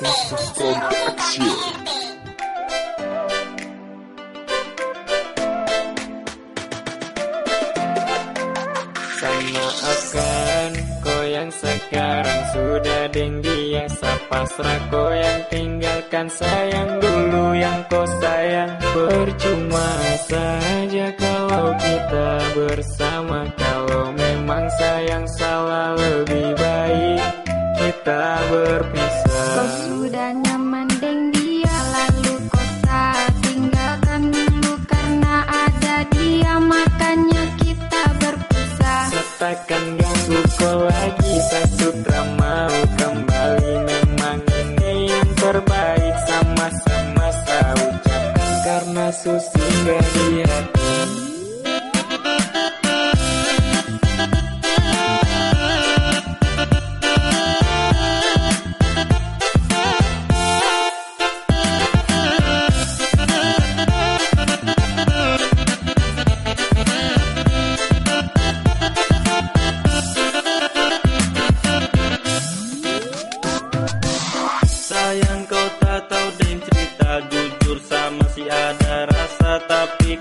Sama akan kau yang sekarang sudah dengdi yang pasrah kau yang tinggalkan sayang dulu yang kau sayang. Percuma saja kalau kita bersama Kalau memang sayang salah lebih baik kita berpisah Kau sudah nyaman deng dia lalu kau tak tinggalkan dulu Karena ada dia. Makanya kita berpisah. Sertakan ganggu kau lagi Saya sutra mau kembali. Memang ini yang terbaik Sama-sama saya ucapkan. Karena susinggah di hati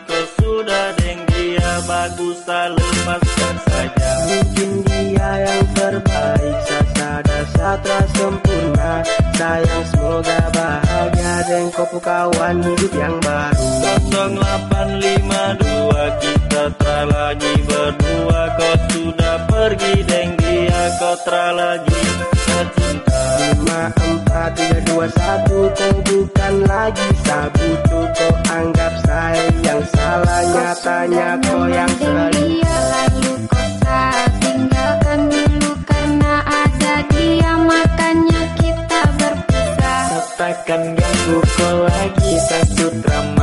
Kau sudah deng dia Bagus tak lepaskan saja. Mungkin dia yang terbaik Sasada satra sempurna Sayang semoga bahagia Dan kau kawan hidup yang baru. 0852 kita telah lagi berdua. Kau sudah pergi deng dia Kau telah lagi cinta Lima empat tiga dua satu Kau bukan lagi sabutu Kau anggap saya salah Nyatanya kau yang selalu dia lalu kau tak tinggalkan dulu Karena ada dia. Makanya kita berpisah. Sertakan ganggu kau lagi Saya sutra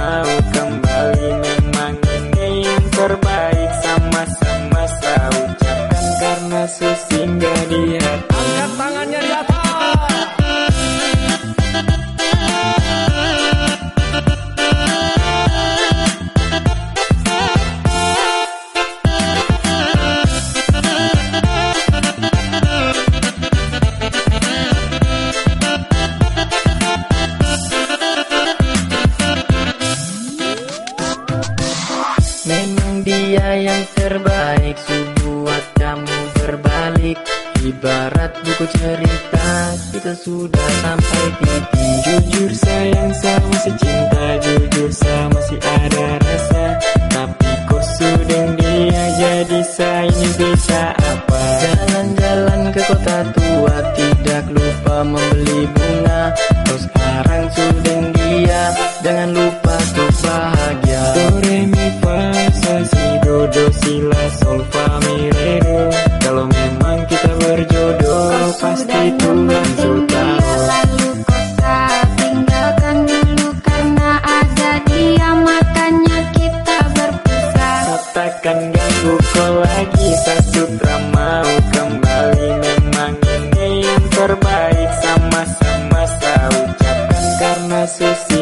Dia yang terbaik Subuat kamu berbalik. Ibarat buku cerita Kita sudah sampai titik. Jujur sayang saya masih cinta Jujur saya masih ada rasa. Tapi kau sudah dia Jadi saya ini bisa apa? Jalan-jalan ke kota tua Tidak lupa membeli bunga. Kau sekarang sudah dia Jangan lupa untuk bahagia berjodoh Pasti sudah dia lalu kau tak tinggalkan dulu Karena ada dia makanya kita berpisah. Katakan ganggu kau lagi Saya sutra mau kembali. Memang ini yang terbaik Sama-sama saya ucapkan Karena susah